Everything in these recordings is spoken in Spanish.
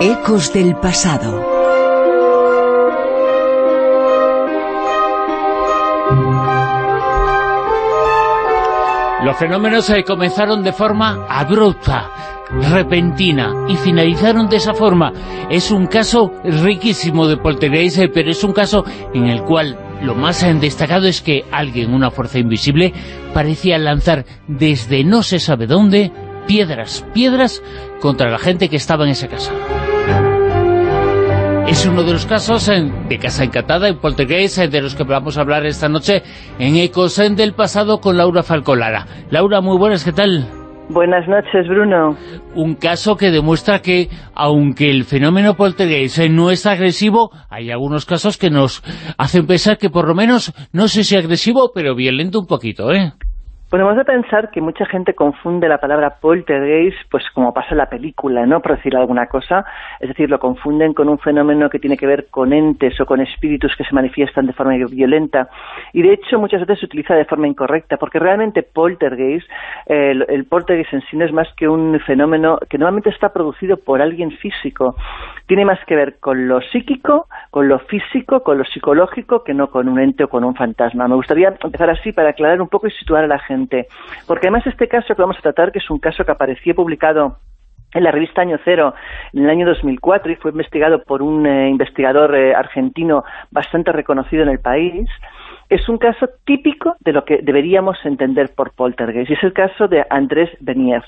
Ecos del pasado. Los fenómenos comenzaron de forma abrupta, repentina y finalizaron de esa forma. Es un caso riquísimo de poltergeist, pero es un caso en el cual lo más destacado es que alguien, una fuerza invisible, parecía lanzar desde no se sabe dónde piedras, piedras contra la gente que estaba en esa casa. Es uno de los casos de Casa Encantada, en Poltergeist, de los que vamos a hablar esta noche en Ecos del pasado con Laura Falcolara. Laura, muy buenas, ¿qué tal? Buenas noches, Bruno. Un caso que demuestra que, aunque el fenómeno poltergeist no es agresivo, hay algunos casos que nos hacen pensar que por lo menos, no sé si agresivo, pero violento un poquito, ¿eh? Bueno, de pensar que mucha gente confunde la palabra poltergeist, pues como pasa en la película, ¿no? Por decir alguna cosa. Es decir, lo confunden con un fenómeno que tiene que ver con entes o con espíritus que se manifiestan de forma violenta. Y de hecho, muchas veces se utiliza de forma incorrecta, porque realmente poltergeist, el, el poltergeist en sí no es más que un fenómeno que normalmente está producido por alguien físico. Tiene más que ver con lo psíquico, con lo físico, con lo psicológico, que no con un ente o con un fantasma. Me gustaría empezar así para aclarar un poco y situar a la gente porque además este caso que vamos a tratar, que es un caso que apareció publicado en la revista Año Cero en el año 2004 y fue investigado por un eh, investigador eh, argentino bastante reconocido en el país, es un caso típico de lo que deberíamos entender por poltergeist, y es el caso de Andrés Benier.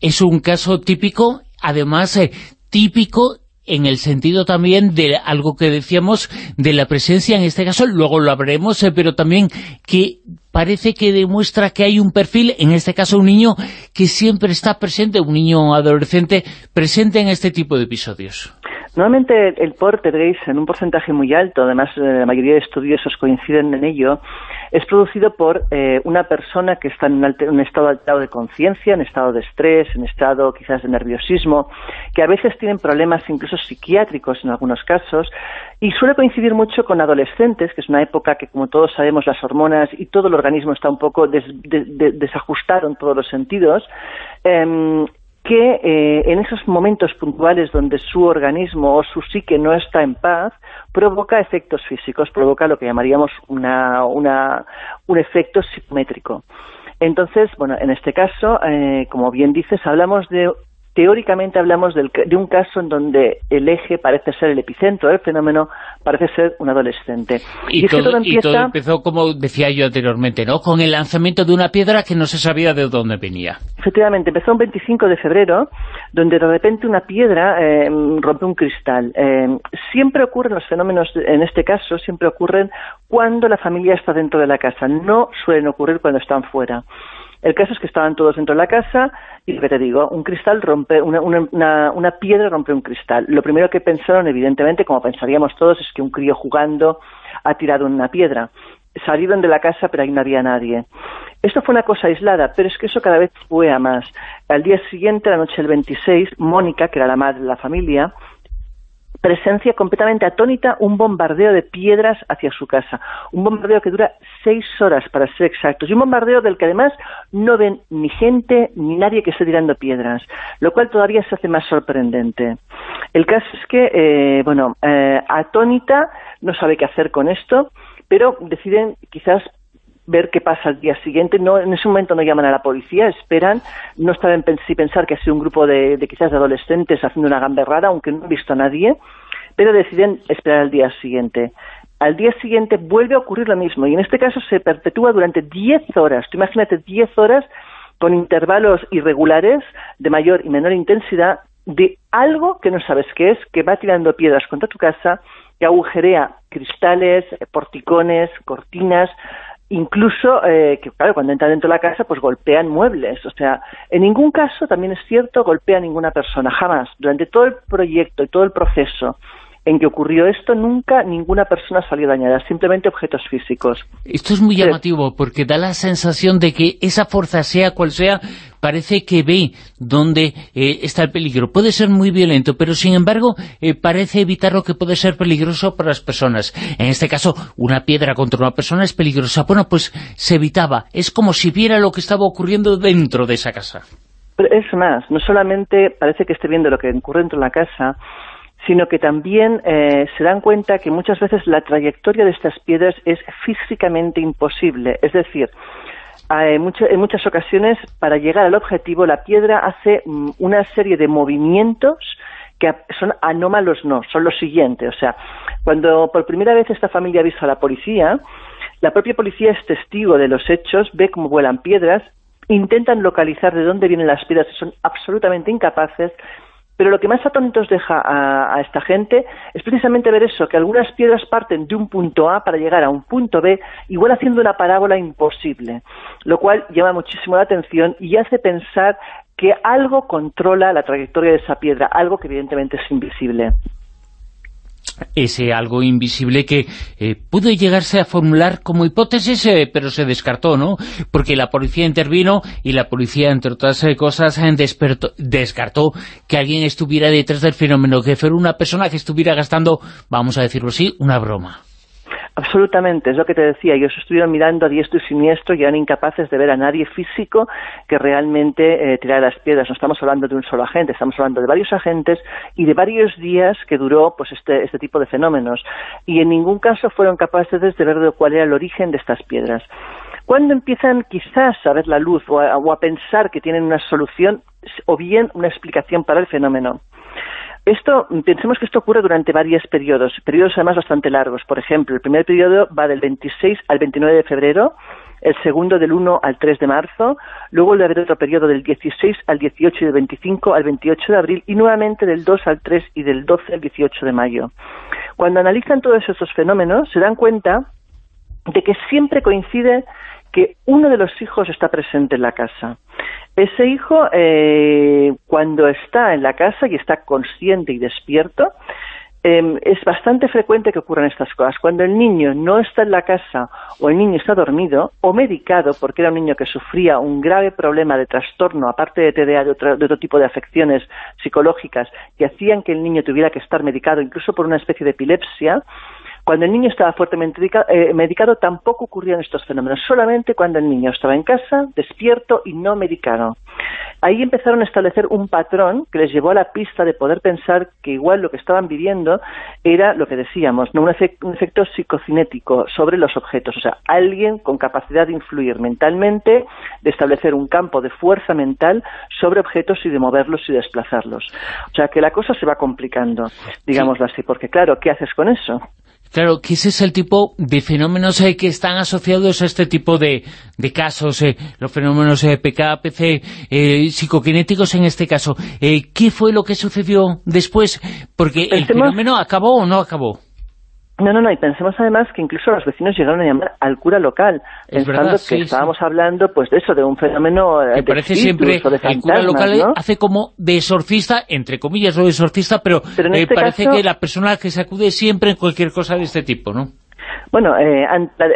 Es un caso típico, además eh, típico en el sentido también de algo que decíamos de la presencia, en este caso, luego lo hablaremos, eh, pero también que parece que demuestra que hay un perfil, en este caso un niño que siempre está presente, un niño adolescente presente en este tipo de episodios. Normalmente el poltergeist, en un porcentaje muy alto, además eh, la mayoría de estudiosos coinciden en ello, es producido por eh, una persona que está en un, estado alterado de conciencia, en estado de estrés, en estado quizás de nerviosismo, que a veces tienen problemas incluso psiquiátricos en algunos casos, y suele coincidir mucho con adolescentes, que es una época que, como todos sabemos, las hormonas y todo el organismo está un poco desajustado en todos los sentidos, em, que eh, en esos momentos puntuales donde su organismo o su psique no está en paz, provoca efectos físicos, provoca lo que llamaríamos una, un efecto psicométrico. Entonces, bueno, en este caso, eh, como bien dices, hablamos de teóricamente hablamos de un caso en donde el eje parece ser el epicentro del fenómeno, parece ser un adolescente. Y, todo, empezó, como decía yo anteriormente, ¿no? Con el lanzamiento de una piedra que no se sabía de dónde venía. Efectivamente, empezó un 25 de febrero, donde de repente una piedra eh, rompe un cristal. Eh, siempre ocurren los fenómenos, en este caso, siempre ocurren cuando la familia está dentro de la casa, no suelen ocurrir cuando están fuera. El caso es que estaban todos dentro de la casa y lo que te digo, un cristal rompe, una, una, una, piedra rompe un cristal. Lo primero que pensaron, evidentemente, como pensaríamos todos, es que un crío jugando ha tirado una piedra. Salieron de la casa, pero ahí no había nadie. Esto fue una cosa aislada, pero es que eso cada vez fue a más. Al día siguiente, la noche del 26, Mónica, que era la madre de la familia, presencia completamente atónita un bombardeo de piedras hacia su casa. Un bombardeo que dura seis horas, para ser exactos. Y un bombardeo del que además no ven ni gente ni nadie que esté tirando piedras, lo cual todavía se hace más sorprendente. El caso es que, eh, bueno, eh, atónita no sabe qué hacer con esto, pero deciden quizás ver qué pasa al día siguiente. No, en ese momento no llaman a la policía, esperan, no saben si pensar que ha sido un grupo de, quizás de adolescentes haciendo una gamberrada, aunque no han visto a nadie, pero deciden esperar al día siguiente. Al día siguiente vuelve a ocurrir lo mismo, y en este caso se perpetúa durante 10 horas. Tú imagínate 10 horas con intervalos irregulares de mayor y menor intensidad de algo que no sabes qué es, que va tirando piedras contra tu casa, que agujerea cristales, porticones, cortinas, incluso eh, que claro cuando entra dentro de la casa pues golpean muebles. O sea en ningún caso también es cierto golpea a ninguna persona jamás. Durante todo el proyecto y todo el proceso en que ocurrió esto, nunca ninguna persona salió dañada, simplemente objetos físicos. Esto es muy llamativo, porque da la sensación de que esa fuerza, sea cual sea, parece que ve dónde eh, está el peligro. Puede ser muy violento, pero sin embargo eh, parece evitar lo que puede ser peligroso para las personas. En este caso, una piedra contra una persona es peligrosa. Bueno, pues se evitaba. Es como si viera lo que estaba ocurriendo dentro de esa casa. Pero es más, no solamente parece que esté viendo lo que ocurre dentro de la casa, sino que también eh, se dan cuenta que muchas veces la trayectoria de estas piedras es físicamente imposible. Es decir, en muchas ocasiones, para llegar al objetivo, la piedra hace mm, una serie de movimientos que son anómalos no, son los siguientes. O sea, cuando por primera vez esta familia avisa a la policía, la propia policía es testigo de los hechos, ve cómo vuelan piedras, intentan localizar de dónde vienen las piedras y son absolutamente incapaces, pero lo que más atónitos deja a, esta gente es precisamente ver eso, que algunas piedras parten de un punto A para llegar a un punto B, igual haciendo una parábola imposible, lo cual llama muchísimo la atención y hace pensar que algo controla la trayectoria de esa piedra, algo que evidentemente es invisible ese algo invisible que eh, pudo llegarse a formular como hipótesis, eh, pero se descartó, ¿no? Porque la policía intervino y la policía, entre otras eh, cosas, descartó que alguien estuviera detrás del fenómeno, que fuera una persona que estuviera gastando, vamos a decirlo así, una broma. Absolutamente, es lo que te decía. Ellos estuvieron mirando a diestro y siniestro y eran incapaces de ver a nadie físico que realmente eh, tirara las piedras. No estamos hablando de un solo agente, estamos hablando de varios agentes y de varios días que duró pues este, este tipo de fenómenos. Y en ningún caso fueron capaces de ver cuál era el origen de estas piedras. Cuando empiezan quizás a ver la luz o a pensar que tienen una solución o bien una explicación para el fenómeno, esto, pensemos que esto ocurre durante varios periodos, periodos además bastante largos. Por ejemplo, el primer periodo va del 26 al 29 de febrero, el segundo del 1 al 3 de marzo, luego debe haber otro periodo del 16 al 18 y del 25 al 28 de abril y nuevamente del 2 al 3 y del 12 al 18 de mayo. Cuando analizan todos estos fenómenos se dan cuenta de que siempre coincide que uno de los hijos está presente en la casa. Ese hijo, eh, cuando está en la casa y está consciente y despierto, em, es bastante frecuente que ocurran estas cosas. Cuando el niño no está en la casa o el niño está dormido o medicado, porque era un niño que sufría un grave problema de trastorno, aparte de TDA, de de otro tipo de afecciones psicológicas que hacían que el niño tuviera que estar medicado, incluso por una especie de epilepsia, cuando el niño estaba fuertemente eh, medicado tampoco ocurrían estos fenómenos, solamente cuando el niño estaba en casa, despierto y no medicado. Ahí empezaron a establecer un patrón que les llevó a la pista de poder pensar que igual lo que estaban viviendo era lo que decíamos, ¿no? un, efecto psicocinético sobre los objetos, o sea, alguien con capacidad de influir mentalmente, de establecer un campo de fuerza mental sobre objetos y de moverlos y desplazarlos. O sea, que la cosa se va complicando, digámoslo así, porque claro, ¿qué haces con eso? Claro, que ese es el tipo de fenómenos eh, que están asociados a este tipo de, casos, eh, los fenómenos eh, PK, PC, psicoquinéticos en este caso. ¿Qué fue lo que sucedió después? Porque el fenómeno acabó o no acabó. No, no, no, y pensemos además que incluso los vecinos llegaron a llamar al cura local, pensando que estábamos hablando pues de eso, de un fenómeno eh, de parece siempre el cura local hace como de exorcista, entre comillas, o de exorcista, pero, eh, este parece que la persona que se acude siempre en cualquier cosa de este tipo, ¿no? Bueno, eh,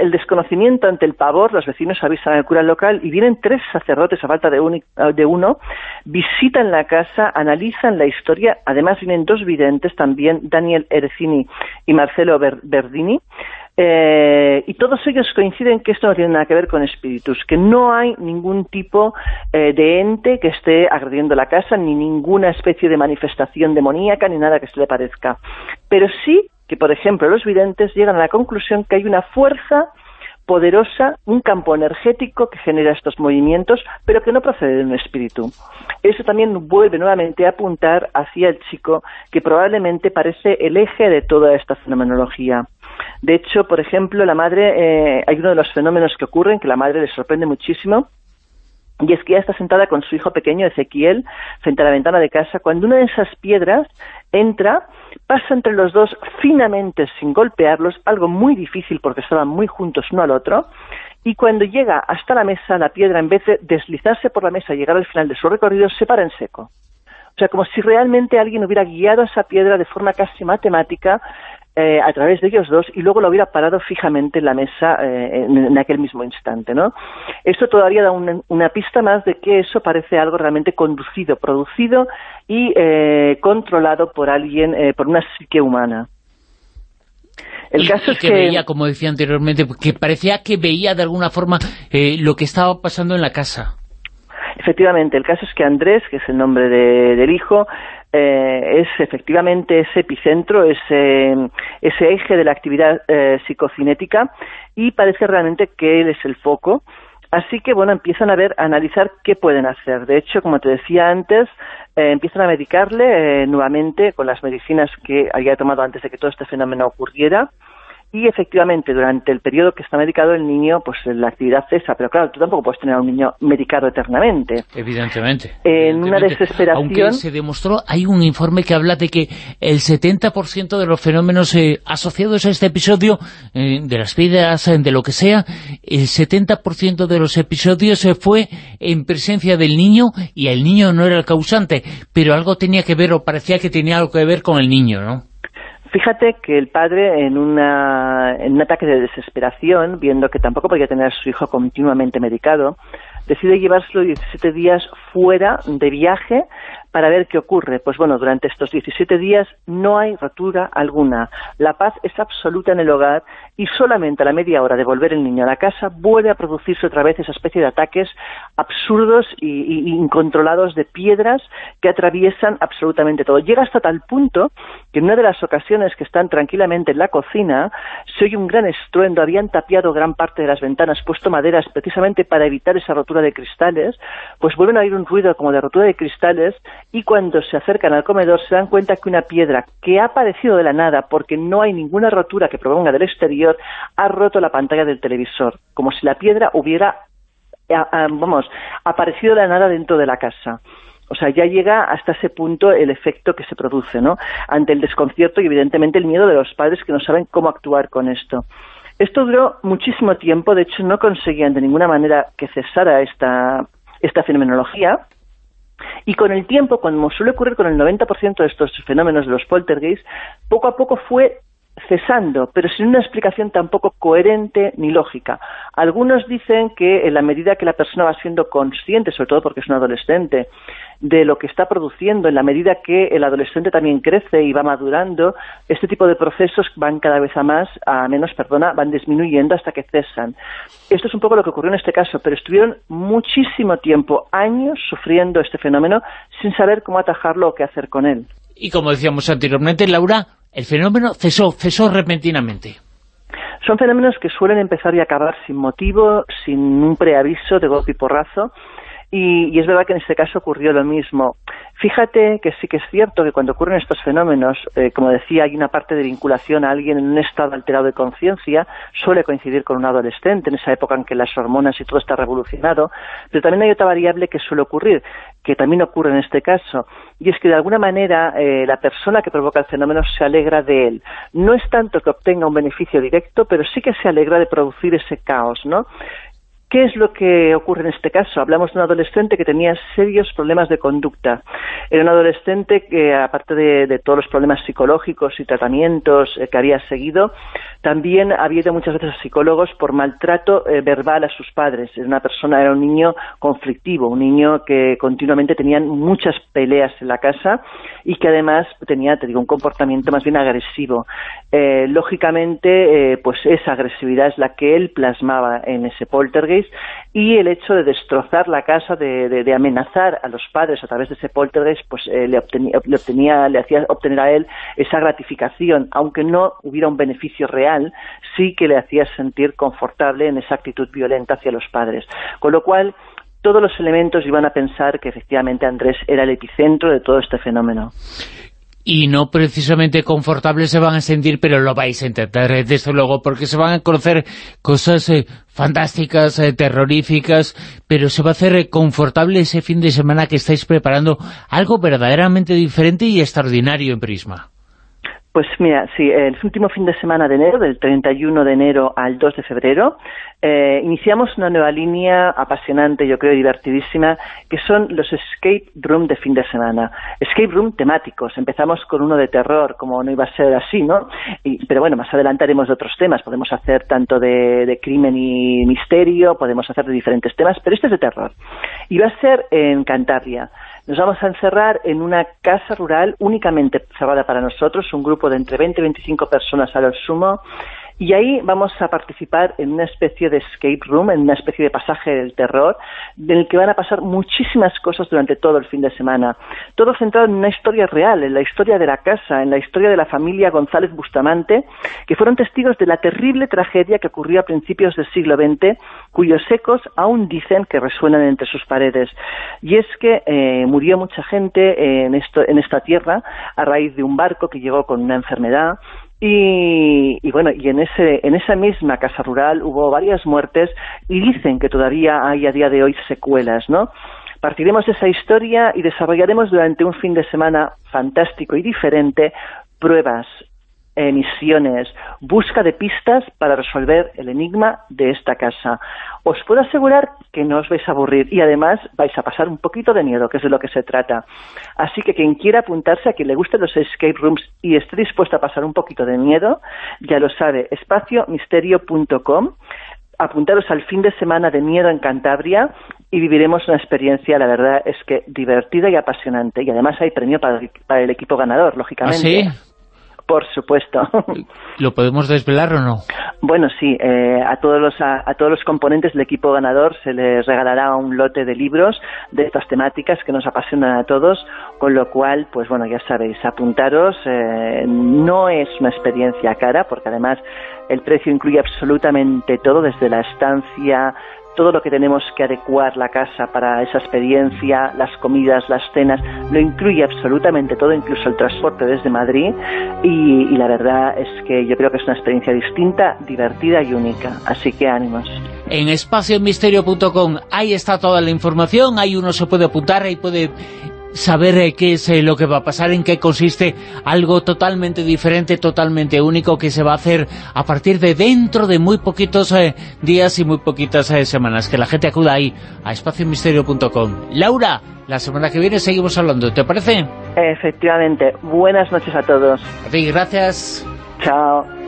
el desconocimiento ante el pavor, los vecinos avisan al cura local y vienen tres sacerdotes a falta de, uno, visitan la casa, analizan la historia, además vienen dos videntes también, Daniel Ercini y Marcelo Verdini, eh, y todos ellos coinciden que esto no tiene nada que ver con espíritus, que no hay ningún tipo eh, de ente que esté agrediendo la casa, ni ninguna especie de manifestación demoníaca, ni nada que se le parezca. Pero sí que, por ejemplo, los videntes llegan a la conclusión que hay una fuerza poderosa, un campo energético que genera estos movimientos, pero que no procede de un espíritu. Eso también vuelve nuevamente a apuntar hacia el chico, que probablemente parece el eje de toda esta fenomenología. De hecho, por ejemplo, la madre, eh, hay uno de los fenómenos que ocurren que la madre le sorprende muchísimo, y es que ella está sentada con su hijo pequeño, Ezequiel, frente a la ventana de casa, cuando una de esas piedras entra, pasa entre los dos finamente sin golpearlos, algo muy difícil porque estaban muy juntos uno al otro, y cuando llega hasta la mesa, la piedra, en vez de deslizarse por la mesa y llegar al final de su recorrido, se para en seco. O sea, como si realmente alguien hubiera guiado esa piedra de forma casi matemática eh, a través de ellos dos y luego lo hubiera parado fijamente en la mesa eh, en, aquel mismo instante, ¿no? Esto todavía da una, pista más de que eso parece algo realmente conducido, producido y eh, controlado por alguien, por una psique humana. El caso es que, veía, como decía anteriormente, que parecía que veía de alguna forma lo que estaba pasando en la casa. Efectivamente, el caso es que Andrés, que es el nombre del hijo, eh, es efectivamente ese epicentro, ese, ese eje de la actividad eh, psicocinética y parece realmente que él es el foco. Así que, bueno, empiezan a ver, a analizar qué pueden hacer. De hecho, como te decía antes, eh, empiezan a medicarle nuevamente con las medicinas que había tomado antes de que todo este fenómeno ocurriera y efectivamente durante el periodo que está medicado el niño, pues la actividad cesa, pero claro, tú tampoco puedes tener a un niño medicado eternamente. Evidentemente. En una desesperación... Aunque se demostró, hay un informe que habla de que el 70% de los fenómenos eh, asociados a este episodio, eh, de las vidas, eh, de lo que sea, el 70% de los episodios fue en presencia del niño y el niño no era el causante, pero algo tenía que ver o parecía que tenía algo que ver con el niño, ¿no? Fíjate que el padre, en, una, en un ataque de desesperación, viendo que tampoco podía tener a su hijo continuamente medicado, decide llevárselo 17 días fuera de viaje para ver qué ocurre. Pues bueno, durante estos 17 días no hay rotura alguna. La paz es absoluta en el hogar y solamente a la media hora de volver el niño a la casa vuelve a producirse otra vez esa especie de ataques absurdos e incontrolados de piedras que atraviesan absolutamente todo. Llega hasta tal punto que en una de las ocasiones que están tranquilamente en la cocina se oye un gran estruendo, habían tapiado gran parte de las ventanas, puesto maderas precisamente para evitar esa rotura de cristales, pues vuelven a oír un ruido como de rotura de cristales y cuando se acercan al comedor se dan cuenta que una piedra que ha aparecido de la nada porque no hay ninguna rotura que provenga del exterior ha roto la pantalla del televisor, como si la piedra hubiera, vamos, aparecido de la nada dentro de la casa. O sea, ya llega hasta ese punto el efecto que se produce, ¿no? Ante el desconcierto y evidentemente el miedo de los padres que no saben cómo actuar con esto. Esto duró muchísimo tiempo, de hecho no conseguían de ninguna manera que cesara esta, esta fenomenología, y con el tiempo, como suele ocurrir con el 90% de estos fenómenos de los poltergeists, poco a poco fue cesando, pero sin una explicación tampoco coherente ni lógica. Algunos dicen que en la medida que la persona va siendo consciente, sobre todo porque es un adolescente, de lo que está produciendo, en la medida que el adolescente también crece y va madurando, este tipo de procesos van cada vez a más, a menos, perdona, van disminuyendo hasta que cesan. Esto es un poco lo que ocurrió en este caso, pero estuvieron muchísimo tiempo, años, sufriendo este fenómeno sin saber cómo atajarlo o qué hacer con él. Y como decíamos anteriormente, Laura, el fenómeno cesó, cesó repentinamente. Son fenómenos que suelen empezar y acabar sin motivo, sin un preaviso de golpe y porrazo, y, es verdad que en este caso ocurrió lo mismo. Fíjate que sí que es cierto que cuando ocurren estos fenómenos, eh, como decía, hay una parte de vinculación a alguien en un estado alterado de conciencia, suele coincidir con un adolescente, en esa época en que las hormonas y todo está revolucionado, pero también hay otra variable que suele ocurrir, que también ocurre en este caso, y es que de alguna manera eh, la persona que provoca el fenómeno se alegra de él. No es tanto que obtenga un beneficio directo, pero sí que se alegra de producir ese caos, ¿no? ¿Qué es lo que ocurre en este caso? Hablamos de un adolescente que tenía serios problemas de conducta. Era un adolescente que, aparte de, todos los problemas psicológicos y tratamientos eh, que había seguido, también había ido muchas veces a psicólogos por maltrato eh, verbal a sus padres. Era una persona, era un niño conflictivo, un niño que continuamente tenía muchas peleas en la casa y que además tenía, te digo, un comportamiento más bien agresivo. Eh, lógicamente, pues esa agresividad es la que él plasmaba en ese poltergeist y el hecho de destrozar la casa, de, amenazar a los padres a través de ese poltergeist, pues eh, le, obtenía, le, hacía obtener a él esa gratificación, aunque no hubiera un beneficio real, sí que le hacía sentir confortable en esa actitud violenta hacia los padres. Con lo cual, todos los elementos iban a pensar que efectivamente Andrés era el epicentro de todo este fenómeno y no precisamente confortables se van a sentir, pero lo vais a intentar, eh, desde luego, porque se van a conocer cosas eh, fantásticas, eh, terroríficas, pero se va a hacer confortable ese fin de semana que estáis preparando algo verdaderamente diferente y extraordinario en Prisma. Pues mira, sí, el último fin de semana de enero, del 31 de enero al 2 de febrero, eh, iniciamos una nueva línea apasionante, yo creo, divertidísima, que son los escape room de fin de semana. Escape room temáticos. Empezamos con uno de terror, como no iba a ser así, ¿no? pero bueno, más adelante haremos de otros temas. Podemos hacer tanto de, de crimen y misterio, podemos hacer de diferentes temas, pero este es de terror. Y va a ser en Cantabria. Nos vamos a encerrar en una casa rural únicamente cerrada para nosotros, un grupo de entre 20 y 25 personas a lo sumo, Y ahí vamos a participar en una especie de escape room, en una especie de pasaje del terror, en el que van a pasar muchísimas cosas durante todo el fin de semana. Todo centrado en una historia real, en la historia de la casa, en la historia de la familia González Bustamante, que fueron testigos de la terrible tragedia que ocurrió a principios del siglo XX, cuyos ecos aún dicen que resuenan entre sus paredes. Y es que eh, murió mucha gente en, esto, en esta tierra a raíz de un barco que llegó con una enfermedad, y, bueno, y en, ese, en esa misma casa rural hubo varias muertes y dicen que todavía hay a día de hoy secuelas, ¿no? Partiremos de esa historia y desarrollaremos durante un fin de semana fantástico y diferente pruebas, misiones, busca de pistas para resolver el enigma de esta casa. Os puedo asegurar que no os vais a aburrir y además vais a pasar un poquito de miedo, que es de lo que se trata. Así que quien quiera apuntarse, a quien le gusten los escape rooms y esté dispuesto a pasar un poquito de miedo, ya lo sabe, espaciomisterio.com apuntaros al fin de semana de miedo en Cantabria y viviremos una experiencia, la verdad es que divertida y apasionante. Y además hay premio para, el equipo ganador, lógicamente. ¿Ah, por supuesto. ¿Lo podemos desvelar o no? Bueno, sí. Eh, a, todos los, a, todos los componentes del equipo ganador se les regalará un lote de libros de estas temáticas que nos apasionan a todos, con lo cual, pues bueno, ya sabéis, apuntaros. Eh, no es una experiencia cara, porque además el precio incluye absolutamente todo, desde la estancia, todo lo que tenemos que adecuar la casa para esa experiencia, las comidas, las cenas, lo incluye absolutamente todo, incluso el transporte desde Madrid y, la verdad es que yo creo que es una experiencia distinta, divertida y única, así que ánimos. En espaciomisterio.com ahí está toda la información, ahí uno se puede apuntar, ahí puede saber eh, qué es eh, lo que va a pasar, en qué consiste algo totalmente diferente, totalmente único que se va a hacer a partir de dentro de muy poquitos eh, días y muy poquitas semanas. Que la gente acuda ahí a espaciomisterio.com. Laura, la semana que viene seguimos hablando, ¿te parece? Efectivamente. Buenas noches a todos. A ti, gracias. Chao.